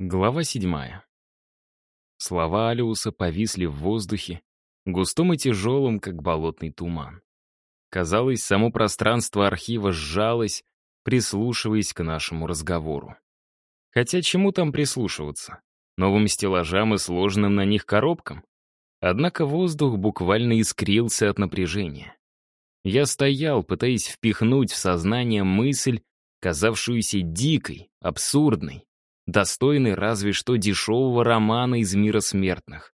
Глава седьмая. Слова Алиуса повисли в воздухе, густом и тяжелым, как болотный туман. Казалось, само пространство архива сжалось, прислушиваясь к нашему разговору. Хотя чему там прислушиваться? Новым стеллажам и сложенным на них коробкам? Однако воздух буквально искрился от напряжения. Я стоял, пытаясь впихнуть в сознание мысль, казавшуюся дикой, абсурдной, достойный разве что дешевого романа из мира смертных.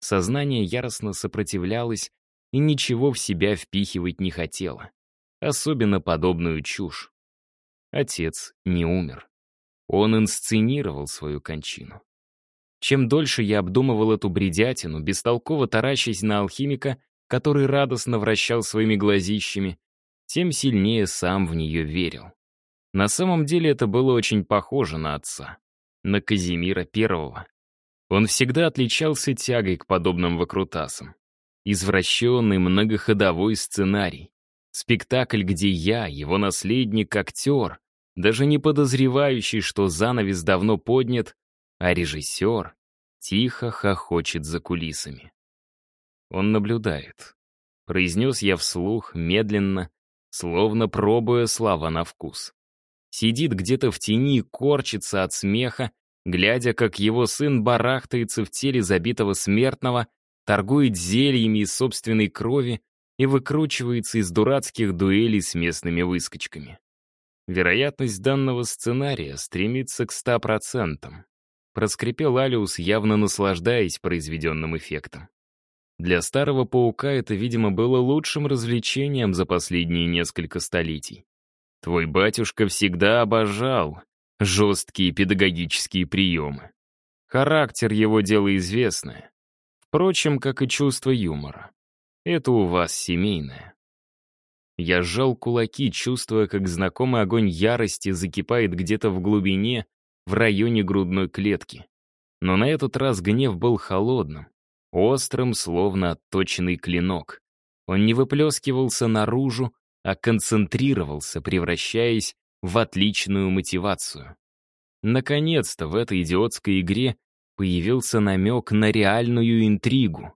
Сознание яростно сопротивлялось и ничего в себя впихивать не хотело. Особенно подобную чушь. Отец не умер. Он инсценировал свою кончину. Чем дольше я обдумывал эту бредятину, бестолково таращась на алхимика, который радостно вращал своими глазищами, тем сильнее сам в нее верил. На самом деле это было очень похоже на отца на Казимира Первого. Он всегда отличался тягой к подобным выкрутасам. Извращенный многоходовой сценарий. Спектакль, где я, его наследник, актер, даже не подозревающий, что занавес давно поднят, а режиссер тихо хохочет за кулисами. Он наблюдает. Произнес я вслух, медленно, словно пробуя слова на вкус сидит где-то в тени и корчится от смеха, глядя, как его сын барахтается в теле забитого смертного, торгует зельями из собственной крови и выкручивается из дурацких дуэлей с местными выскочками. Вероятность данного сценария стремится к 100%. Проскрипел Алиус, явно наслаждаясь произведенным эффектом. Для старого паука это, видимо, было лучшим развлечением за последние несколько столетий. Твой батюшка всегда обожал жесткие педагогические приемы. Характер его дело известное. Впрочем, как и чувство юмора. Это у вас семейное. Я сжал кулаки, чувствуя, как знакомый огонь ярости закипает где-то в глубине, в районе грудной клетки. Но на этот раз гнев был холодным, острым, словно отточенный клинок. Он не выплескивался наружу, а концентрировался, превращаясь в отличную мотивацию. Наконец-то в этой идиотской игре появился намек на реальную интригу.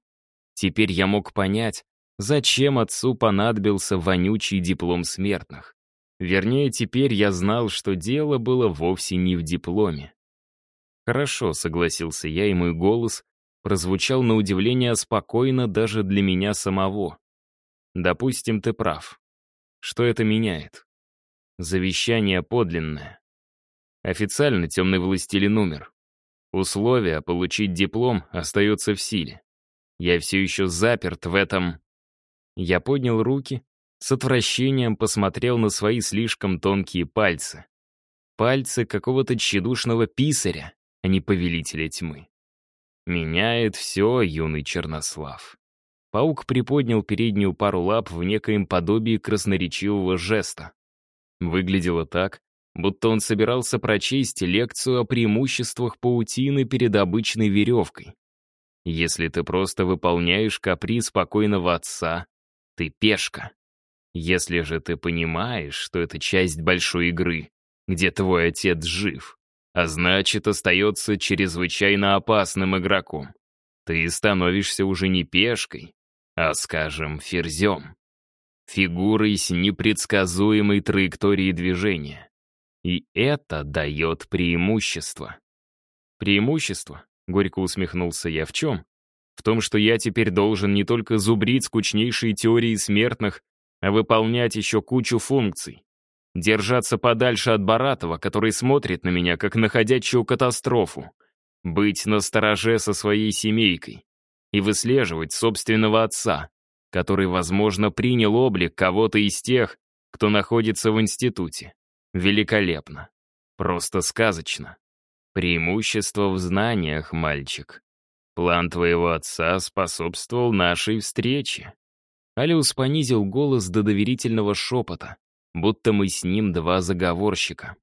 Теперь я мог понять, зачем отцу понадобился вонючий диплом смертных. Вернее, теперь я знал, что дело было вовсе не в дипломе. «Хорошо», — согласился я, и мой голос прозвучал на удивление спокойно даже для меня самого. «Допустим, ты прав. Что это меняет? Завещание подлинное. Официально темный властелин умер. Условие получить диплом остается в силе. Я все еще заперт в этом... Я поднял руки, с отвращением посмотрел на свои слишком тонкие пальцы. Пальцы какого-то тщедушного писаря, а не повелителя тьмы. Меняет все, юный Чернослав. Паук приподнял переднюю пару лап в некоем подобии красноречивого жеста. Выглядело так, будто он собирался прочесть лекцию о преимуществах паутины перед обычной веревкой. Если ты просто выполняешь каприз спокойного отца, ты пешка. Если же ты понимаешь, что это часть большой игры, где твой отец жив, а значит, остается чрезвычайно опасным игроком, ты становишься уже не пешкой, а, скажем, ферзем. Фигурой с непредсказуемой траекторией движения. И это дает преимущество. Преимущество? Горько усмехнулся я. В чем? В том, что я теперь должен не только зубрить скучнейшие теории смертных, а выполнять еще кучу функций. Держаться подальше от Баратова, который смотрит на меня, как на ходячую катастрофу. Быть настороже со своей семейкой и выслеживать собственного отца, который, возможно, принял облик кого-то из тех, кто находится в институте. Великолепно. Просто сказочно. Преимущество в знаниях, мальчик. План твоего отца способствовал нашей встрече. Алиус понизил голос до доверительного шепота, будто мы с ним два заговорщика.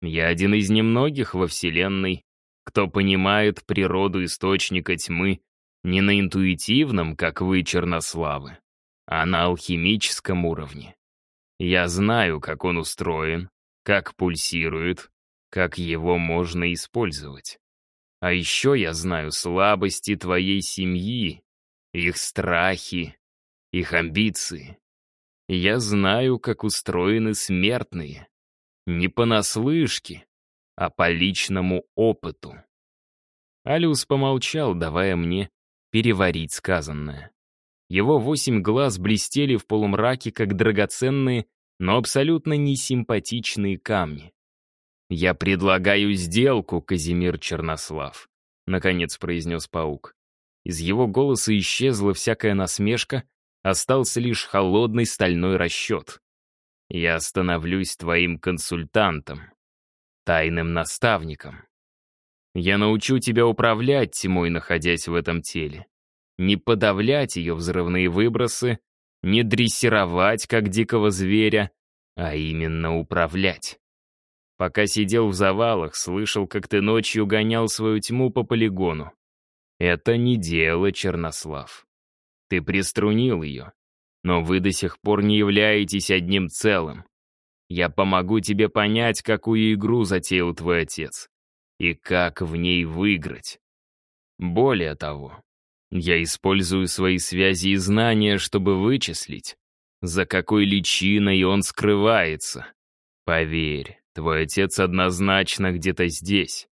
Я один из немногих во Вселенной, кто понимает природу источника тьмы не на интуитивном, как вы, Чернославы, а на алхимическом уровне. Я знаю, как он устроен, как пульсирует, как его можно использовать. А еще я знаю слабости твоей семьи, их страхи, их амбиции. Я знаю, как устроены смертные. Не понаслышке, а по личному опыту. Алиус помолчал, давая мне переварить сказанное. Его восемь глаз блестели в полумраке, как драгоценные, но абсолютно несимпатичные камни. «Я предлагаю сделку, Казимир Чернослав», — наконец произнес паук. Из его голоса исчезла всякая насмешка, остался лишь холодный стальной расчет. «Я становлюсь твоим консультантом, тайным наставником. Я научу тебя управлять тьмой, находясь в этом теле. Не подавлять ее взрывные выбросы, не дрессировать, как дикого зверя, а именно управлять. Пока сидел в завалах, слышал, как ты ночью гонял свою тьму по полигону. Это не дело, Чернослав. Ты приструнил ее, но вы до сих пор не являетесь одним целым. Я помогу тебе понять, какую игру затеял твой отец и как в ней выиграть. Более того, я использую свои связи и знания, чтобы вычислить, за какой личиной он скрывается. Поверь, твой отец однозначно где-то здесь.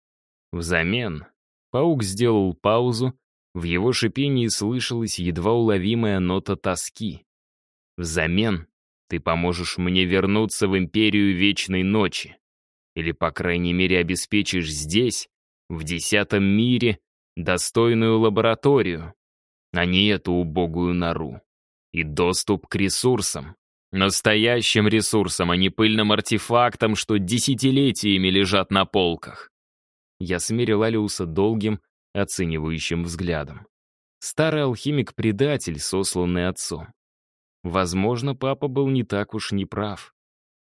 Взамен паук сделал паузу, в его шипении слышалась едва уловимая нота тоски. Взамен ты поможешь мне вернуться в Империю Вечной Ночи. Или, по крайней мере, обеспечишь здесь, в Десятом мире, достойную лабораторию, а не эту убогую нору. И доступ к ресурсам. Настоящим ресурсам, а не пыльным артефактам, что десятилетиями лежат на полках. Я смерил Алиуса долгим, оценивающим взглядом. Старый алхимик-предатель, сосланный отцом. Возможно, папа был не так уж неправ.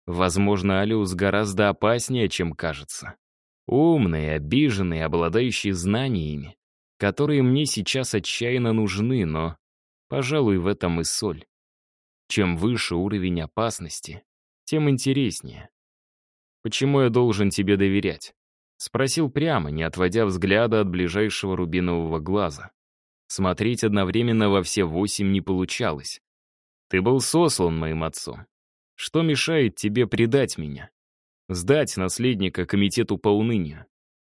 Возможно, Алиус гораздо опаснее, чем кажется. Умный, обиженный, обладающий знаниями, которые мне сейчас отчаянно нужны, но, пожалуй, в этом и соль. Чем выше уровень опасности, тем интереснее. «Почему я должен тебе доверять?» Спросил прямо, не отводя взгляда от ближайшего рубинового глаза. Смотреть одновременно во все восемь не получалось. «Ты был сослан моим отцом. Что мешает тебе предать меня? Сдать наследника комитету по унынию?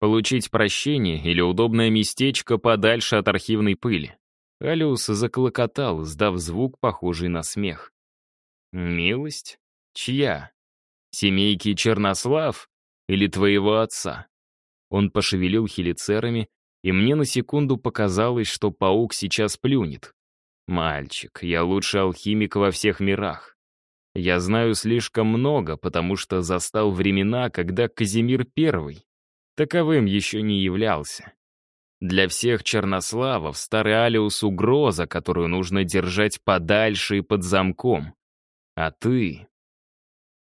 Получить прощение или удобное местечко подальше от архивной пыли?» Алиус заклокотал, сдав звук, похожий на смех. «Милость? Чья? Семейки Чернослав или твоего отца?» Он пошевелил хелицерами, и мне на секунду показалось, что паук сейчас плюнет. «Мальчик, я лучший алхимик во всех мирах. Я знаю слишком много, потому что застал времена, когда Казимир I таковым еще не являлся. Для всех чернославов старый Алиус — угроза, которую нужно держать подальше и под замком. А ты...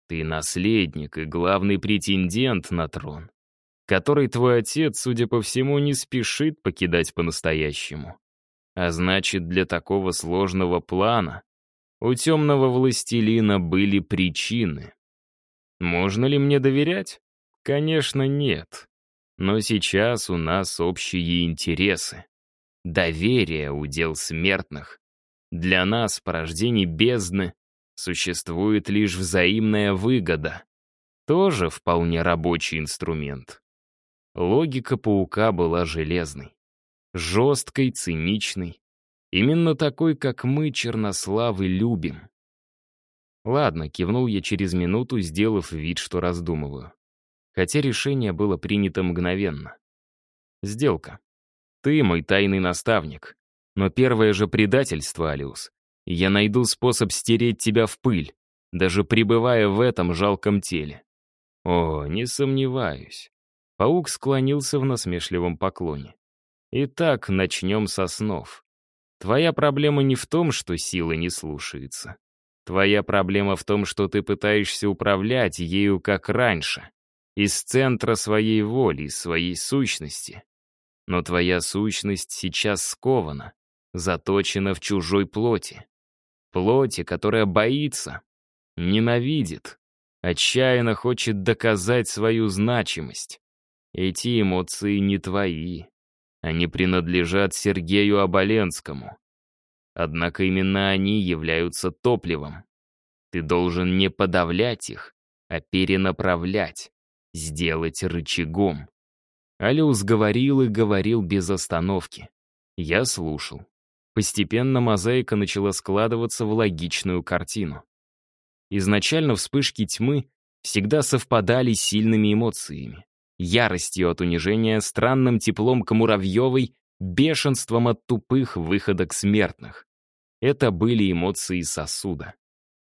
Ты наследник и главный претендент на трон, который твой отец, судя по всему, не спешит покидать по-настоящему. А значит, для такого сложного плана у темного властелина были причины. Можно ли мне доверять? Конечно, нет. Но сейчас у нас общие интересы. Доверие — удел смертных. Для нас, порождений бездны, существует лишь взаимная выгода. Тоже вполне рабочий инструмент. Логика паука была железной. Жесткой, циничной, Именно такой, как мы, Чернославы, любим. Ладно, кивнул я через минуту, сделав вид, что раздумываю. Хотя решение было принято мгновенно. Сделка. Ты мой тайный наставник. Но первое же предательство, Алиус. Я найду способ стереть тебя в пыль, даже пребывая в этом жалком теле. О, не сомневаюсь. Паук склонился в насмешливом поклоне. Итак, начнем со снов. Твоя проблема не в том, что сила не слушается. Твоя проблема в том, что ты пытаешься управлять ею как раньше, из центра своей воли, из своей сущности. Но твоя сущность сейчас скована, заточена в чужой плоти. Плоти, которая боится, ненавидит, отчаянно хочет доказать свою значимость. Эти эмоции не твои, Они принадлежат Сергею Оболенскому. Однако именно они являются топливом. Ты должен не подавлять их, а перенаправлять, сделать рычагом. Алиус говорил и говорил без остановки. Я слушал. Постепенно мозаика начала складываться в логичную картину. Изначально вспышки тьмы всегда совпадали с сильными эмоциями. Яростью от унижения, странным теплом к Муравьевой, бешенством от тупых выходок смертных. Это были эмоции сосуда.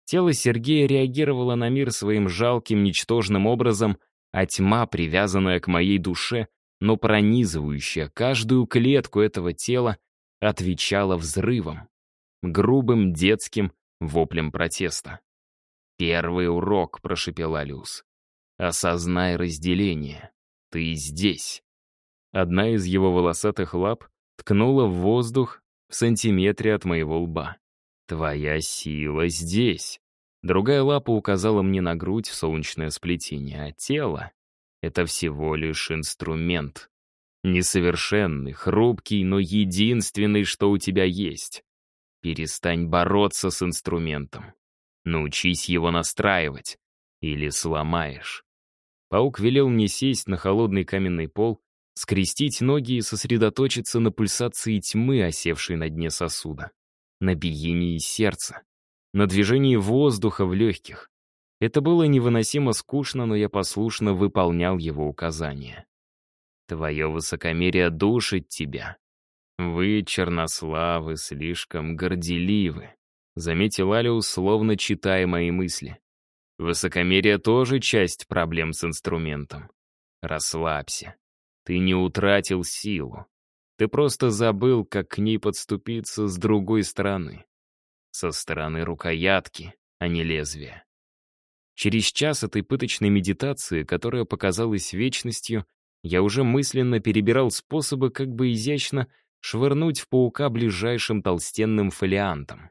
Тело Сергея реагировало на мир своим жалким, ничтожным образом, а тьма, привязанная к моей душе, но пронизывающая каждую клетку этого тела, отвечала взрывом, грубым детским воплем протеста. «Первый урок», — прошепел Алиус. «Осознай разделение. Ты здесь». Одна из его волосатых лап ткнула в воздух в сантиметре от моего лба. «Твоя сила здесь». Другая лапа указала мне на грудь в солнечное сплетение, а тело — это всего лишь инструмент. Несовершенный, хрупкий, но единственный, что у тебя есть. Перестань бороться с инструментом. Научись его настраивать. Или сломаешь. Паук велел мне сесть на холодный каменный пол, скрестить ноги и сосредоточиться на пульсации тьмы, осевшей на дне сосуда на биении сердца, на движении воздуха в легких. Это было невыносимо скучно, но я послушно выполнял его указания. «Твое высокомерие душит тебя. Вы, чернославы, слишком горделивы», — заметил Алиус, словно читая мои мысли. «Высокомерие тоже часть проблем с инструментом. Расслабься. Ты не утратил силу. Ты просто забыл, как к ней подступиться с другой стороны. Со стороны рукоятки, а не лезвия. Через час этой пыточной медитации, которая показалась вечностью, я уже мысленно перебирал способы, как бы изящно швырнуть в паука ближайшим толстенным фолиантом.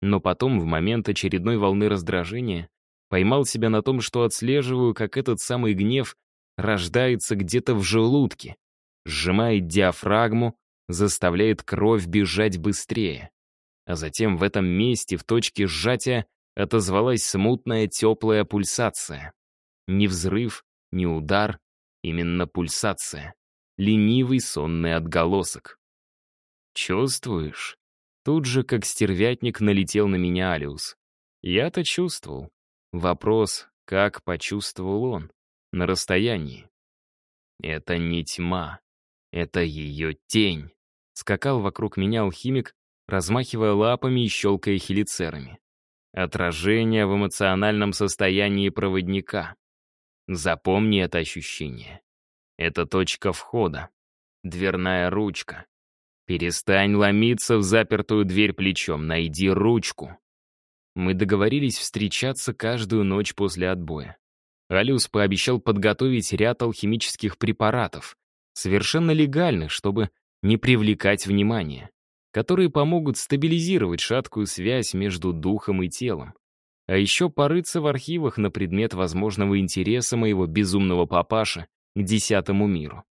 Но потом, в момент очередной волны раздражения, поймал себя на том, что отслеживаю, как этот самый гнев рождается где-то в желудке, сжимает диафрагму, заставляет кровь бежать быстрее. А затем в этом месте, в точке сжатия, отозвалась смутная теплая пульсация. Ни взрыв, ни удар, именно пульсация. Ленивый сонный отголосок. «Чувствуешь?» Тут же, как стервятник, налетел на меня Алиус. Я-то чувствовал. Вопрос, как почувствовал он? На расстоянии. Это не тьма. Это ее тень. Скакал вокруг меня алхимик, размахивая лапами и щелкая хелицерами. Отражение в эмоциональном состоянии проводника. Запомни это ощущение. Это точка входа. Дверная ручка. Перестань ломиться в запертую дверь плечом, найди ручку. Мы договорились встречаться каждую ночь после отбоя. Алиус пообещал подготовить ряд алхимических препаратов, совершенно легальных, чтобы не привлекать внимания, которые помогут стабилизировать шаткую связь между духом и телом. А еще порыться в архивах на предмет возможного интереса моего безумного папаши к десятому миру.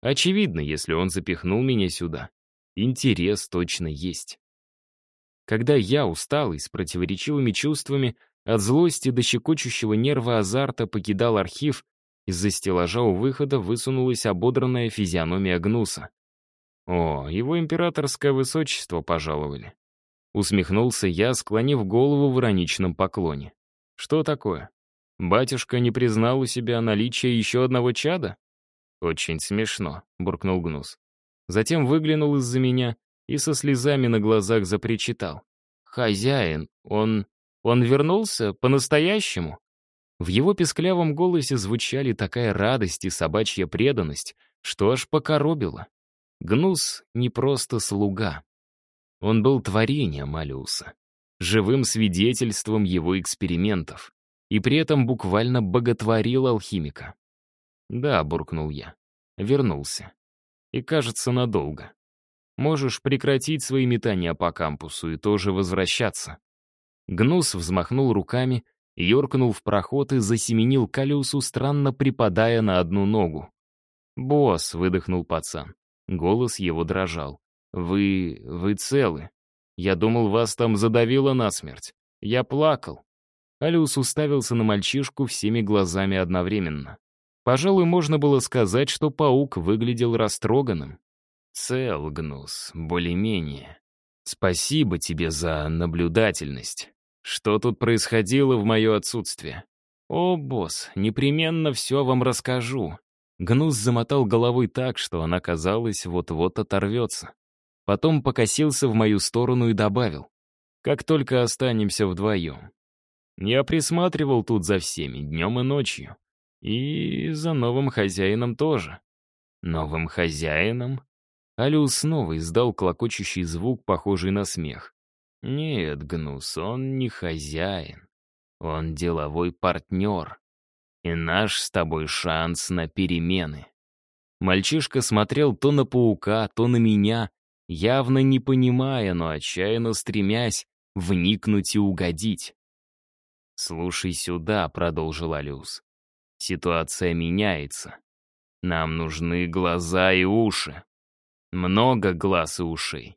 Очевидно, если он запихнул меня сюда, интерес точно есть. Когда я, усталый, с противоречивыми чувствами, от злости до щекочущего нерва азарта покидал архив, из-за стеллажа у выхода высунулась ободранная физиономия Гнуса. «О, его императорское высочество пожаловали». Усмехнулся я, склонив голову в ироничном поклоне. «Что такое? Батюшка не признал у себя наличие еще одного чада?» «Очень смешно», — буркнул Гнус. Затем выглянул из-за меня и со слезами на глазах запричитал. «Хозяин, он... он вернулся по-настоящему?» В его песклявом голосе звучали такая радость и собачья преданность, что аж покоробило. Гнус не просто слуга. Он был творением Алиуса, живым свидетельством его экспериментов, и при этом буквально боготворил алхимика. «Да», — буркнул я, — вернулся. И, кажется, надолго. Можешь прекратить свои метания по кампусу и тоже возвращаться. Гнус взмахнул руками, юркнул в проход и засеменил колесу, странно припадая на одну ногу. «Босс», — выдохнул пацан, Голос его дрожал. «Вы... вы целы. Я думал, вас там задавило насмерть. Я плакал». Алиус уставился на мальчишку всеми глазами одновременно. Пожалуй, можно было сказать, что паук выглядел растроганным. «Цел, Гнус, более-менее. Спасибо тебе за наблюдательность. Что тут происходило в мое отсутствие? О, босс, непременно все вам расскажу. Гнус замотал головой так, что она, казалось, вот-вот оторвется. Потом покосился в мою сторону и добавил. «Как только останемся вдвоем. Я присматривал тут за всеми, днем и ночью. И за новым хозяином тоже. Новым хозяином?» Алиус снова издал клокочущий звук, похожий на смех. «Нет, Гнус, он не хозяин. Он деловой партнер и наш с тобой шанс на перемены. Мальчишка смотрел то на паука, то на меня, явно не понимая, но отчаянно стремясь вникнуть и угодить. «Слушай сюда», — продолжил Алиус. «Ситуация меняется. Нам нужны глаза и уши. Много глаз и ушей.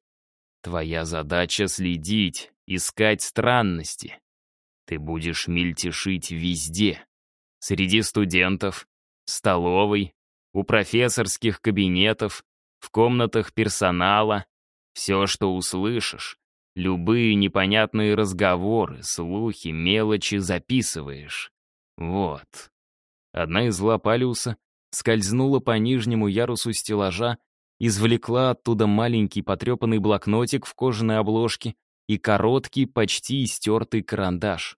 Твоя задача — следить, искать странности. Ты будешь мельтешить везде. Среди студентов, столовой, у профессорских кабинетов, в комнатах персонала. Все, что услышишь, любые непонятные разговоры, слухи, мелочи записываешь. Вот. Одна из лап Алиуса скользнула по нижнему ярусу стеллажа, извлекла оттуда маленький потрепанный блокнотик в кожаной обложке и короткий, почти истертый карандаш.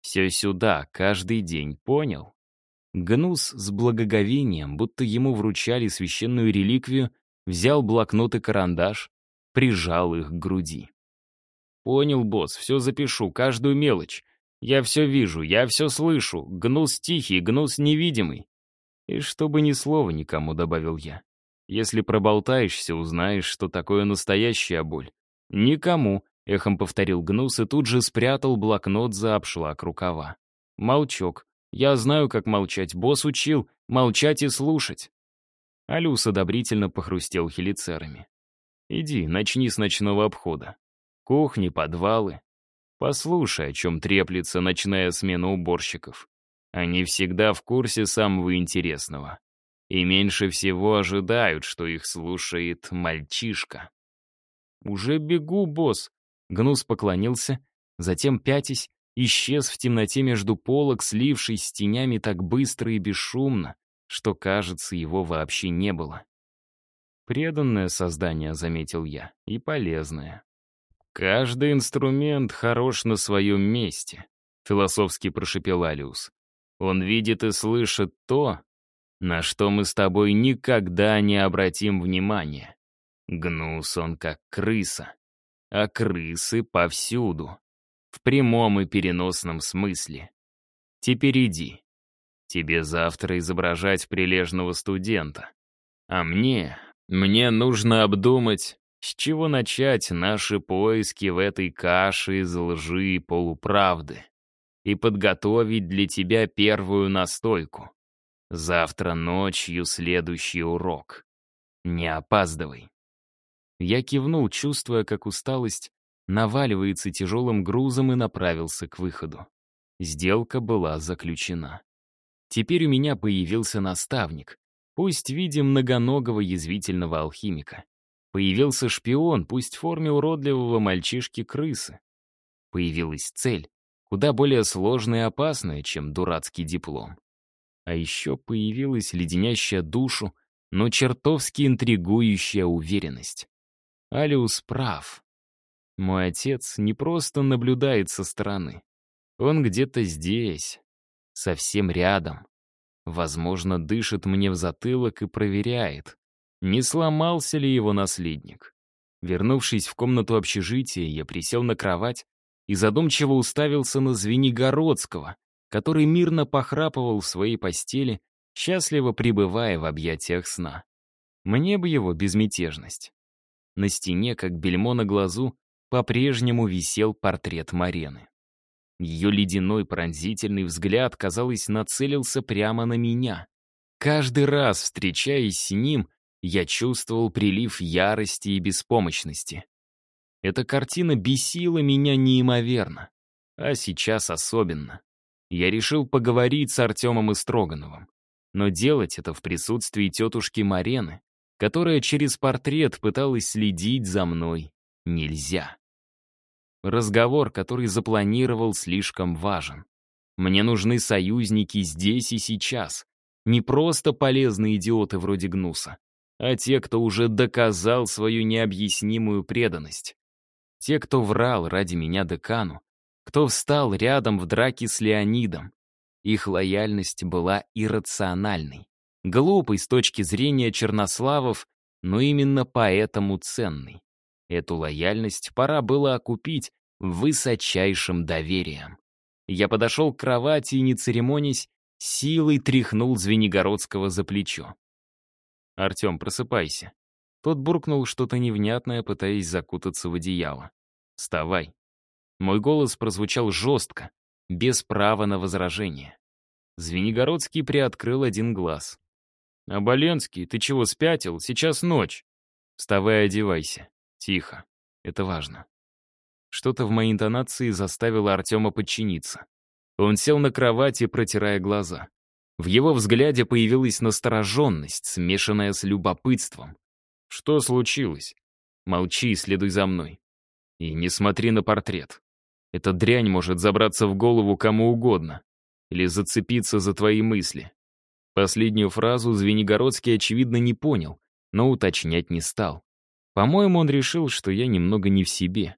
Все сюда, каждый день, понял? Гнус с благоговением, будто ему вручали священную реликвию, взял блокнот и карандаш, прижал их к груди. «Понял, босс, все запишу, каждую мелочь. Я все вижу, я все слышу. Гнус тихий, гнус невидимый». «И чтобы ни слова никому», — добавил я. «Если проболтаешься, узнаешь, что такое настоящая боль. Никому, Эхом повторил Гнус и тут же спрятал блокнот за обшлак рукава. Молчок. Я знаю, как молчать. Босс учил. Молчать и слушать. Алюс одобрительно похрустел хелицерами. Иди, начни с ночного обхода. Кухни, подвалы. Послушай, о чем треплется ночная смена уборщиков. Они всегда в курсе самого интересного. И меньше всего ожидают, что их слушает мальчишка. «Уже бегу, босс», Гнус поклонился, затем, пятясь, исчез в темноте между полок, слившись с тенями так быстро и бесшумно, что, кажется, его вообще не было. Преданное создание, заметил я, и полезное. «Каждый инструмент хорош на своем месте», — философски прошепел Алиус. «Он видит и слышит то, на что мы с тобой никогда не обратим внимания. Гнус он как крыса а крысы повсюду. В прямом и переносном смысле. Теперь иди. Тебе завтра изображать прилежного студента. А мне, мне нужно обдумать, с чего начать наши поиски в этой каше из лжи и полуправды и подготовить для тебя первую настойку. Завтра ночью следующий урок. Не опаздывай. Я кивнул, чувствуя, как усталость наваливается тяжелым грузом и направился к выходу. Сделка была заключена. Теперь у меня появился наставник, пусть в виде многоногого язвительного алхимика. Появился шпион, пусть в форме уродливого мальчишки-крысы. Появилась цель, куда более сложная и опасная, чем дурацкий диплом. А еще появилась леденящая душу, но чертовски интригующая уверенность. Алиус прав. Мой отец не просто наблюдает со стороны. Он где-то здесь, совсем рядом. Возможно, дышит мне в затылок и проверяет, не сломался ли его наследник. Вернувшись в комнату общежития, я присел на кровать и задумчиво уставился на Звенигородского, который мирно похрапывал в своей постели, счастливо пребывая в объятиях сна. Мне бы его безмятежность. На стене, как бельмо на глазу, по-прежнему висел портрет Марены. Ее ледяной пронзительный взгляд, казалось, нацелился прямо на меня. Каждый раз, встречаясь с ним, я чувствовал прилив ярости и беспомощности. Эта картина бесила меня неимоверно, а сейчас особенно. Я решил поговорить с Артемом и Строгановым, но делать это в присутствии тетушки Марены, которая через портрет пыталась следить за мной, нельзя. Разговор, который запланировал, слишком важен. Мне нужны союзники здесь и сейчас. Не просто полезные идиоты вроде Гнуса, а те, кто уже доказал свою необъяснимую преданность. Те, кто врал ради меня декану, кто встал рядом в драке с Леонидом. Их лояльность была иррациональной, глупой с точки зрения чернославов, но именно поэтому ценной. Эту лояльность пора было окупить высочайшим доверием. Я подошел к кровати и, не церемонясь, силой тряхнул Звенигородского за плечо. «Артем, просыпайся». Тот буркнул что-то невнятное, пытаясь закутаться в одеяло. «Вставай». Мой голос прозвучал жестко, без права на возражение. Звенигородский приоткрыл один глаз. «Оболенский, ты чего спятил? Сейчас ночь». «Вставай, одевайся. Тихо. Это важно». Что-то в моей интонации заставило Артема подчиниться. Он сел на кровати, протирая глаза. В его взгляде появилась настороженность, смешанная с любопытством. «Что случилось?» «Молчи и следуй за мной. И не смотри на портрет. Эта дрянь может забраться в голову кому угодно. Или зацепиться за твои мысли». Последнюю фразу Звенигородский, очевидно, не понял, но уточнять не стал. По-моему, он решил, что я немного не в себе.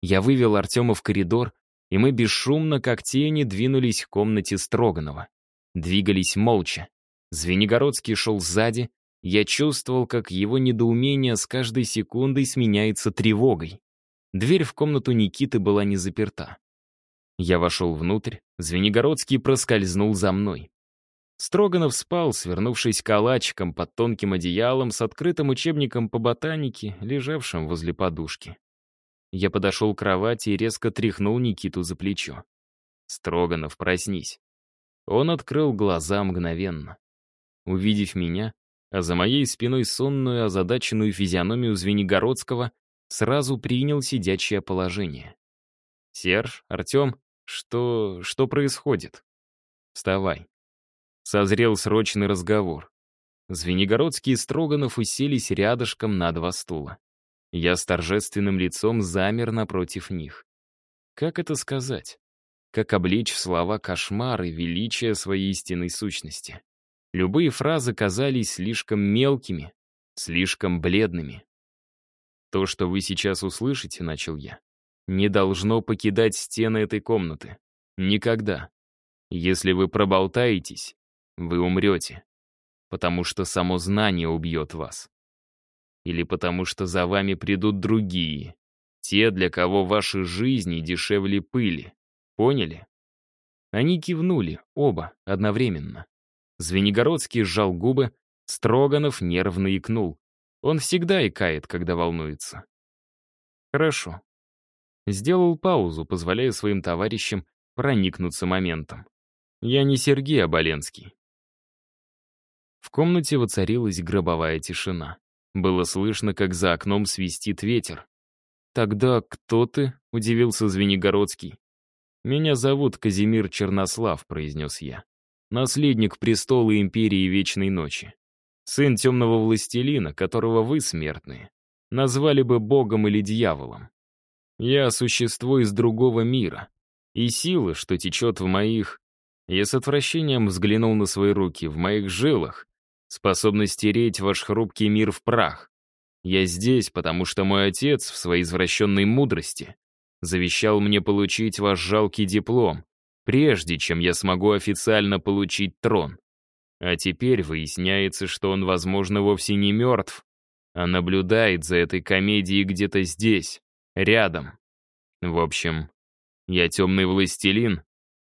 Я вывел Артема в коридор, и мы бесшумно, как тени, двинулись к комнате Строганова. Двигались молча. Звенигородский шел сзади. Я чувствовал, как его недоумение с каждой секундой сменяется тревогой. Дверь в комнату Никиты была не заперта. Я вошел внутрь, Звенигородский проскользнул за мной. Строганов спал, свернувшись калачиком под тонким одеялом с открытым учебником по ботанике, лежавшим возле подушки. Я подошел к кровати и резко тряхнул Никиту за плечо. «Строганов, проснись». Он открыл глаза мгновенно. Увидев меня, а за моей спиной сонную, озадаченную физиономию Звенигородского, сразу принял сидячее положение. «Серж, Артем, что... что происходит?» «Вставай». Созрел срочный разговор. Звенигородские и Строганов уселись рядышком на два стула. Я с торжественным лицом замер напротив них. Как это сказать? Как обличь в слова кошмары величия своей истинной сущности? Любые фразы казались слишком мелкими, слишком бледными. «То, что вы сейчас услышите, — начал я, — не должно покидать стены этой комнаты. Никогда. Если вы проболтаетесь, вы умрете, потому что само знание убьет вас или потому что за вами придут другие, те, для кого ваши жизни дешевле пыли. Поняли? Они кивнули, оба, одновременно. Звенигородский сжал губы, Строганов нервно икнул. Он всегда икает, когда волнуется. Хорошо. Сделал паузу, позволяя своим товарищам проникнуться моментом. Я не Сергей Оболенский. В комнате воцарилась гробовая тишина. Было слышно, как за окном свистит ветер. «Тогда кто ты?» — удивился Звенигородский. «Меня зовут Казимир Чернослав», — произнес я. «Наследник престола Империи Вечной Ночи. Сын темного властелина, которого вы, смертные, назвали бы богом или дьяволом. Я существо из другого мира, и сила, что течет в моих... Я с отвращением взглянул на свои руки. В моих жилах способна стереть ваш хрупкий мир в прах. Я здесь, потому что мой отец в своей извращенной мудрости завещал мне получить ваш жалкий диплом, прежде чем я смогу официально получить трон. А теперь выясняется, что он, возможно, вовсе не мертв, а наблюдает за этой комедией где-то здесь, рядом. В общем, я темный властелин,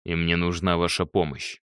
и мне нужна ваша помощь.